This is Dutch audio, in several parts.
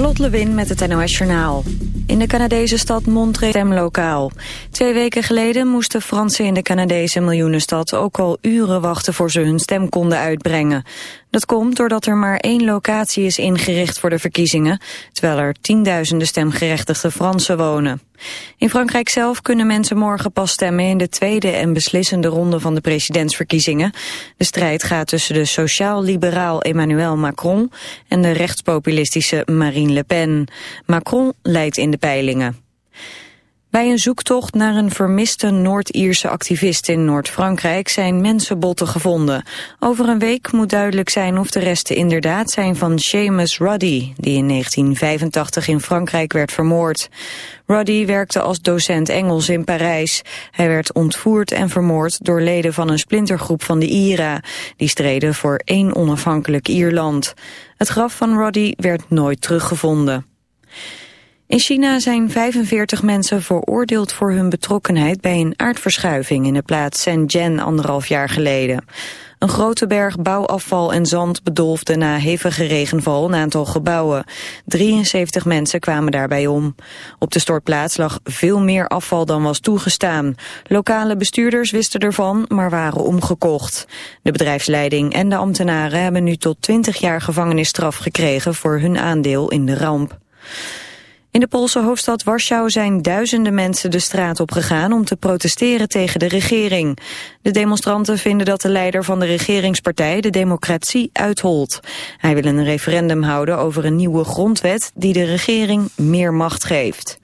Lot Lewin met het NOS Journaal. In de Canadese stad Montreal stemlokaal. Twee weken geleden moesten Fransen in de Canadese miljoenenstad ook al uren wachten voor ze hun stem konden uitbrengen. Dat komt doordat er maar één locatie is ingericht voor de verkiezingen, terwijl er tienduizenden stemgerechtigde Fransen wonen. In Frankrijk zelf kunnen mensen morgen pas stemmen in de tweede en beslissende ronde van de presidentsverkiezingen. De strijd gaat tussen de sociaal-liberaal Emmanuel Macron en de rechtspopulistische Marine Le Pen. Macron leidt in de peilingen. Bij een zoektocht naar een vermiste Noord-Ierse activist in Noord-Frankrijk zijn mensenbotten gevonden. Over een week moet duidelijk zijn of de resten inderdaad zijn van Seamus Ruddy, die in 1985 in Frankrijk werd vermoord. Ruddy werkte als docent Engels in Parijs. Hij werd ontvoerd en vermoord door leden van een splintergroep van de IRA, die streden voor één onafhankelijk Ierland. Het graf van Ruddy werd nooit teruggevonden. In China zijn 45 mensen veroordeeld voor hun betrokkenheid bij een aardverschuiving in de plaats Shenzhen anderhalf jaar geleden. Een grote berg bouwafval en zand bedolfde na hevige regenval een aantal gebouwen. 73 mensen kwamen daarbij om. Op de stortplaats lag veel meer afval dan was toegestaan. Lokale bestuurders wisten ervan, maar waren omgekocht. De bedrijfsleiding en de ambtenaren hebben nu tot 20 jaar gevangenisstraf gekregen voor hun aandeel in de ramp. In de Poolse hoofdstad Warschau zijn duizenden mensen de straat op gegaan om te protesteren tegen de regering. De demonstranten vinden dat de leider van de regeringspartij de democratie uitholt. Hij wil een referendum houden over een nieuwe grondwet die de regering meer macht geeft.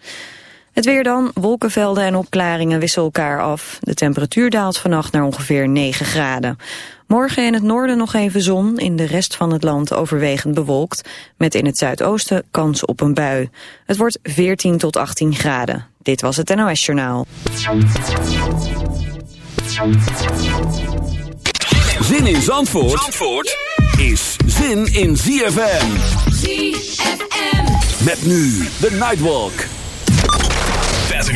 Het weer dan, wolkenvelden en opklaringen wisselen elkaar af. De temperatuur daalt vannacht naar ongeveer 9 graden. Morgen in het noorden nog even zon, in de rest van het land overwegend bewolkt, met in het zuidoosten kans op een bui. Het wordt 14 tot 18 graden. Dit was het NOS Journaal. Zin in Zandvoort, Zandvoort is zin in ZFM. ZFM. Met nu de Nightwalk.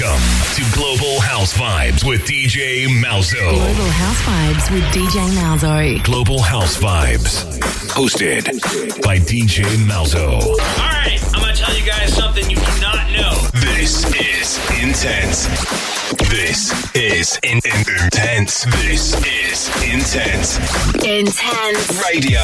Welcome to Global House Vibes with DJ Malzo. Global House Vibes with DJ Malzo. Global House Vibes. Hosted by DJ Malzo. All right, I'm going to tell you guys something you do not know. This is intense. This is in- in- intense. This is intense Intense. radio.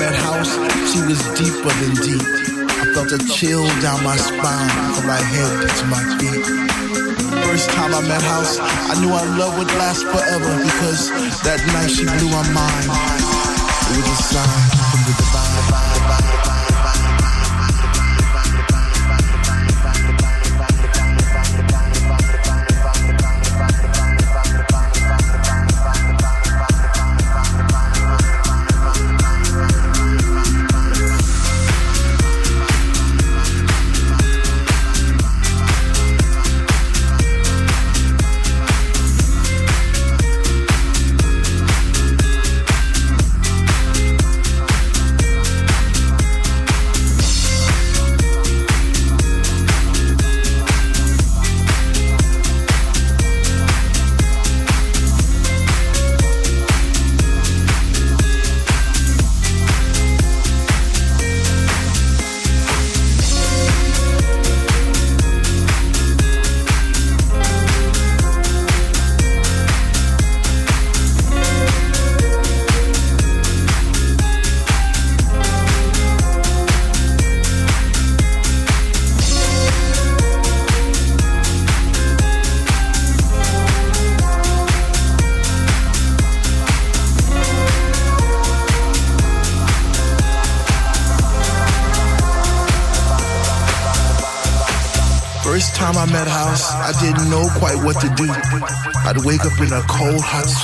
Met House, she was deeper than deep. I felt a chill down my spine from my head to my feet. First time I met House, I knew our love would last forever because that night she blew my mind. It was a sign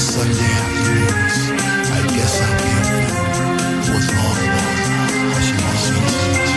Sunday afternoons. I guess I'll be a fool as long as she wants me to.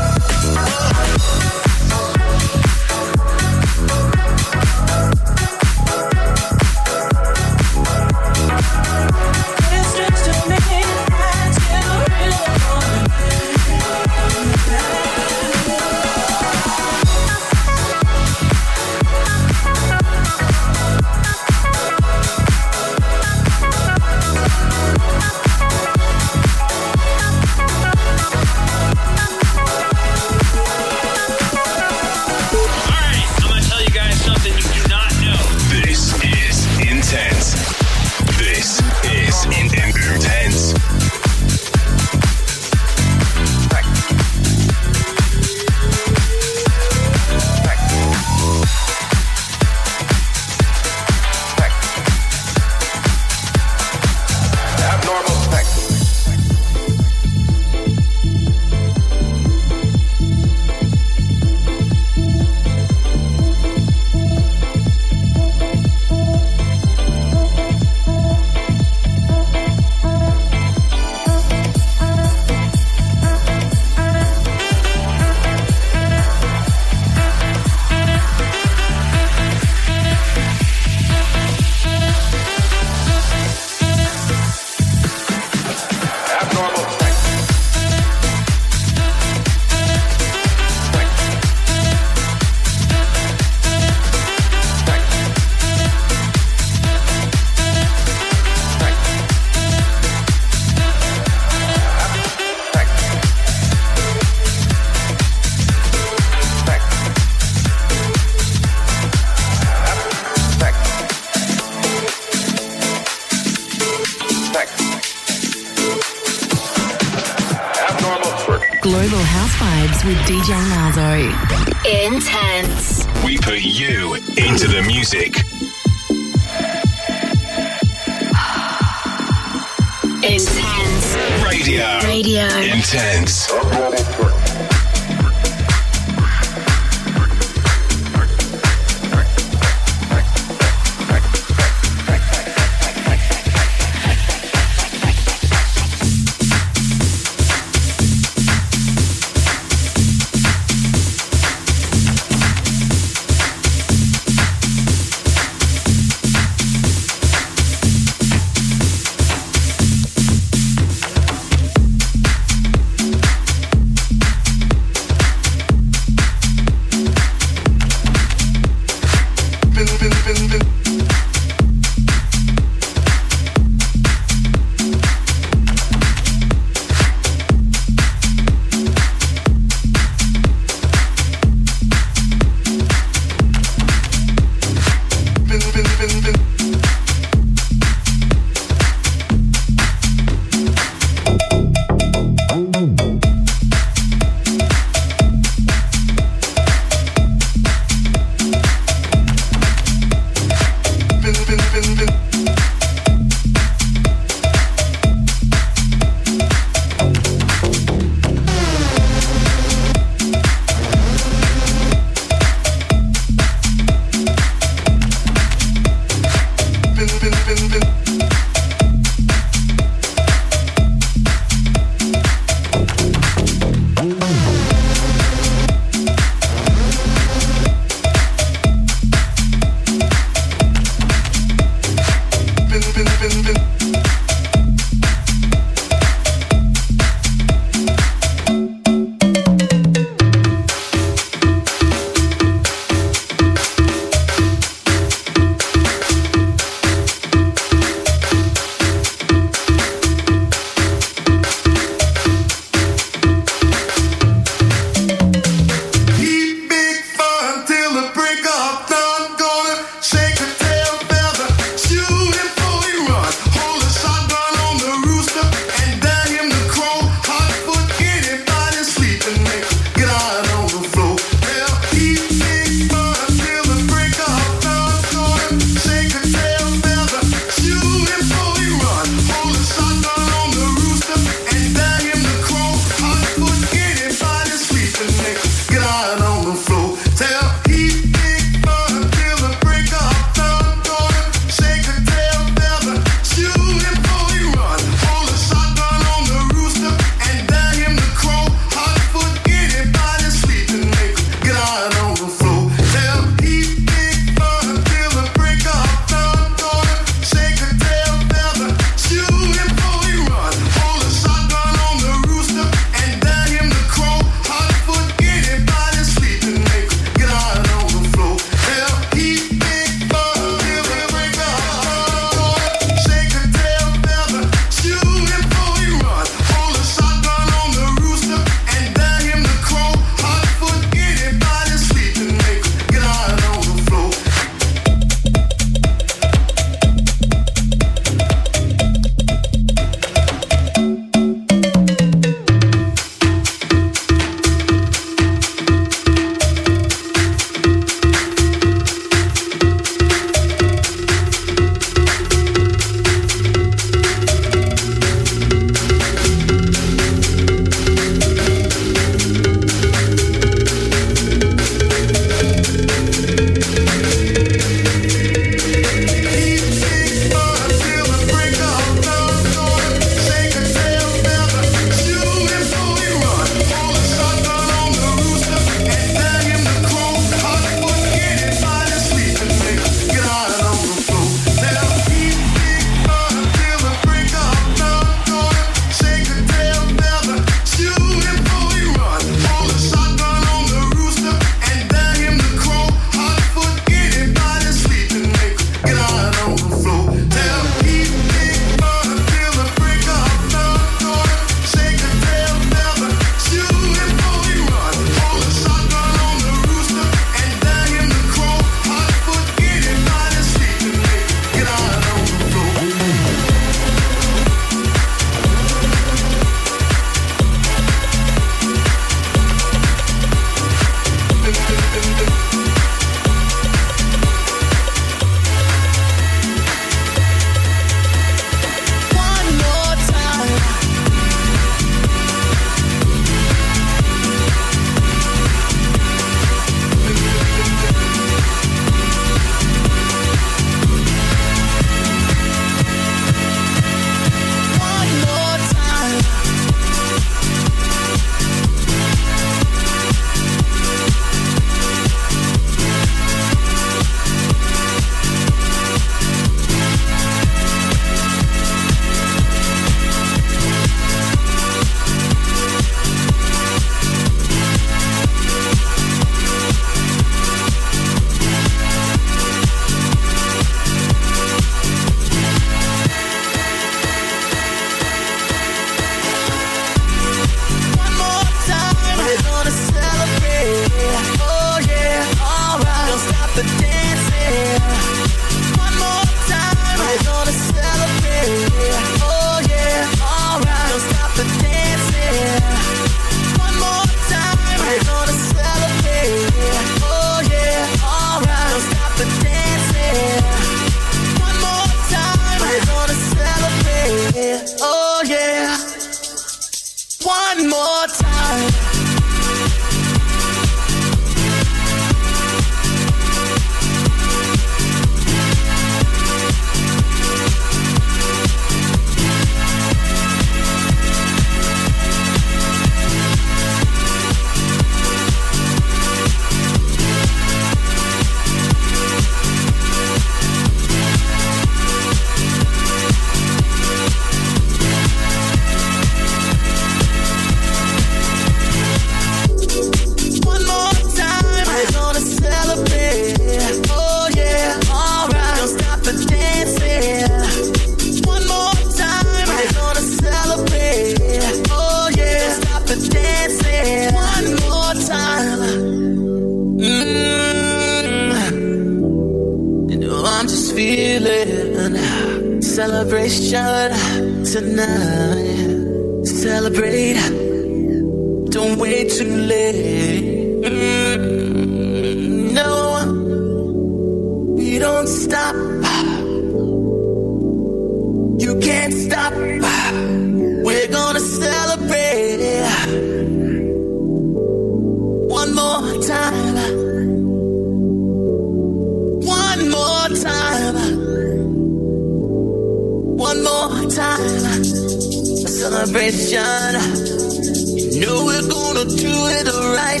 destination. You know we're gonna do it right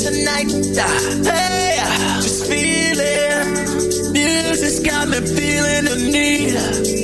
tonight. Hey, just feeling. Music's got me feeling the need.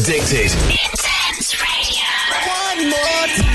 Addicted. Intense Radio. One more time.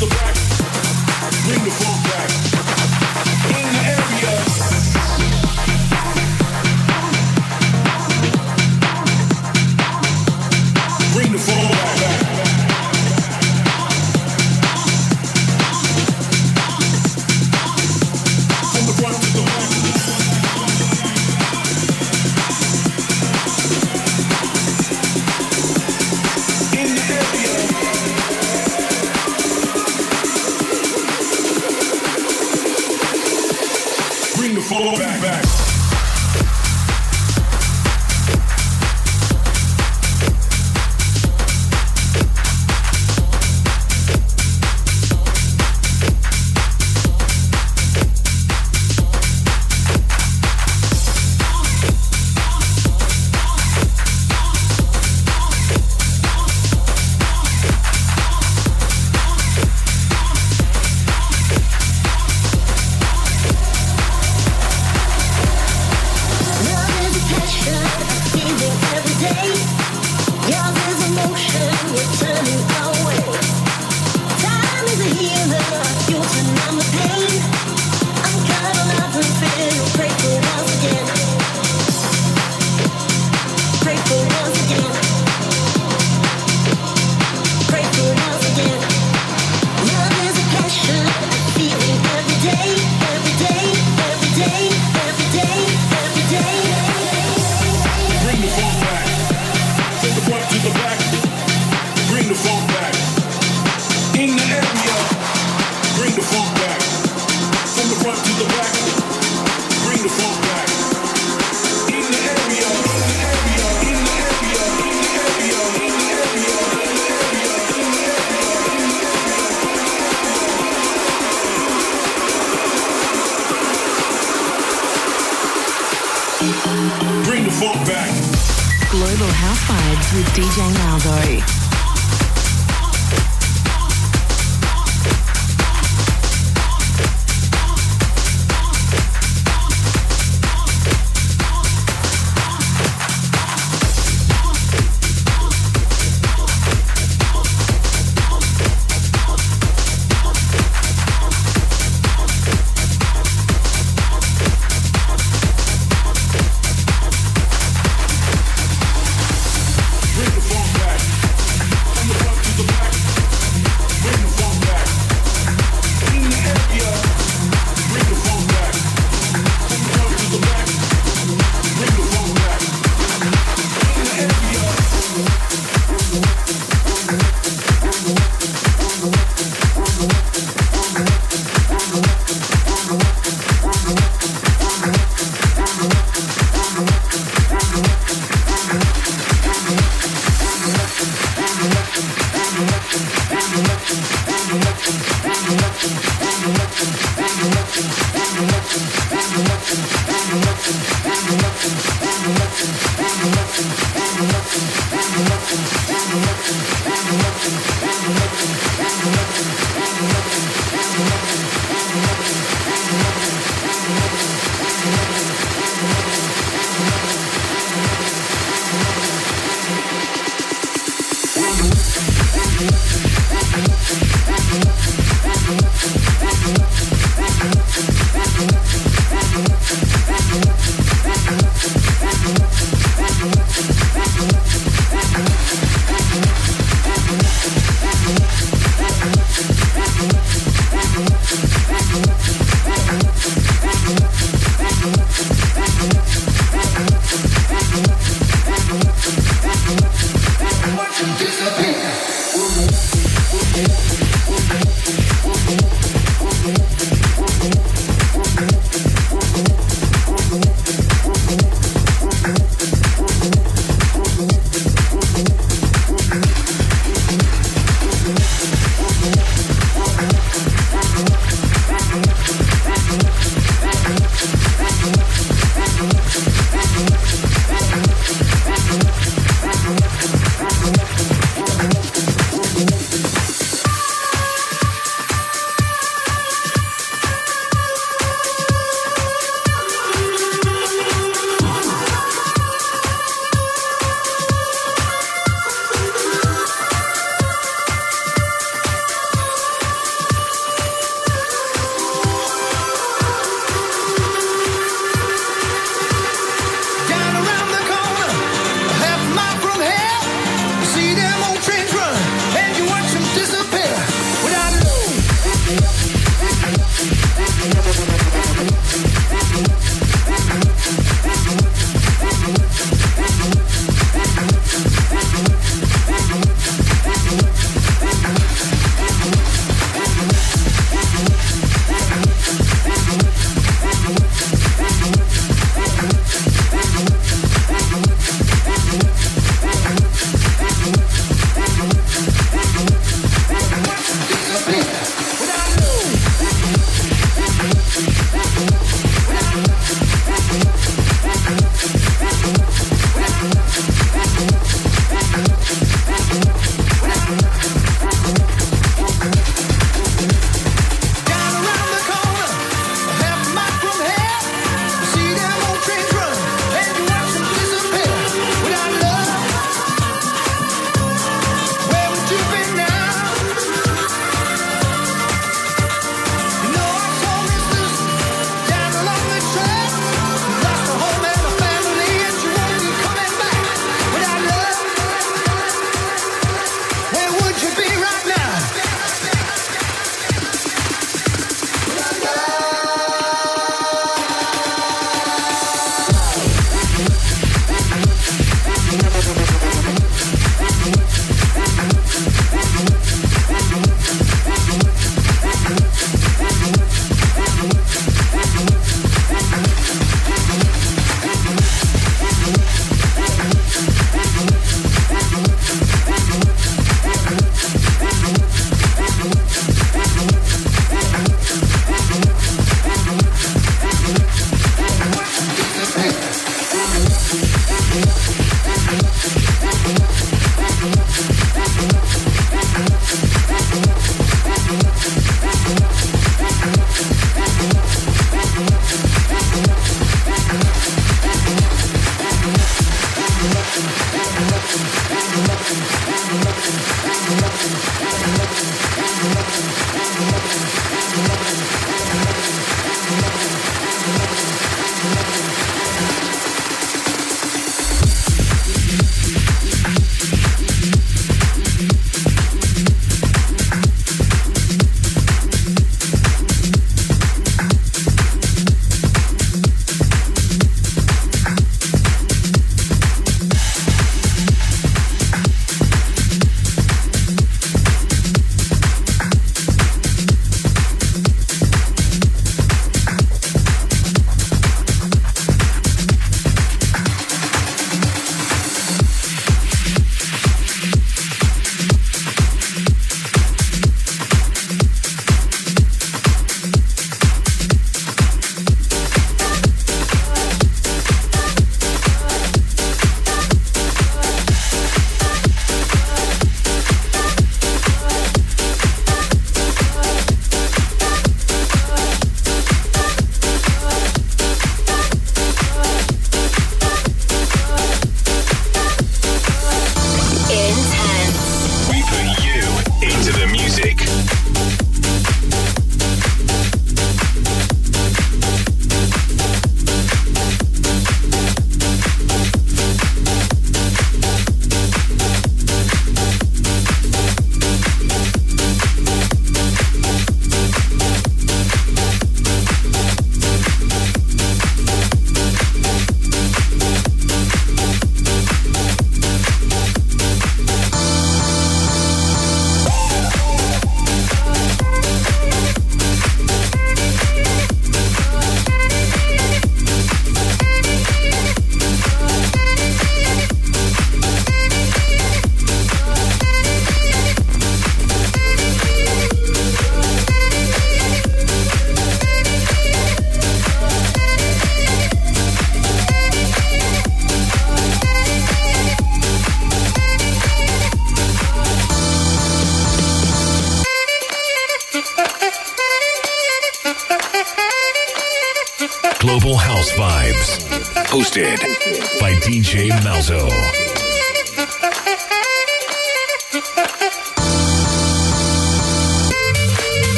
the bride. with DJ Maldo.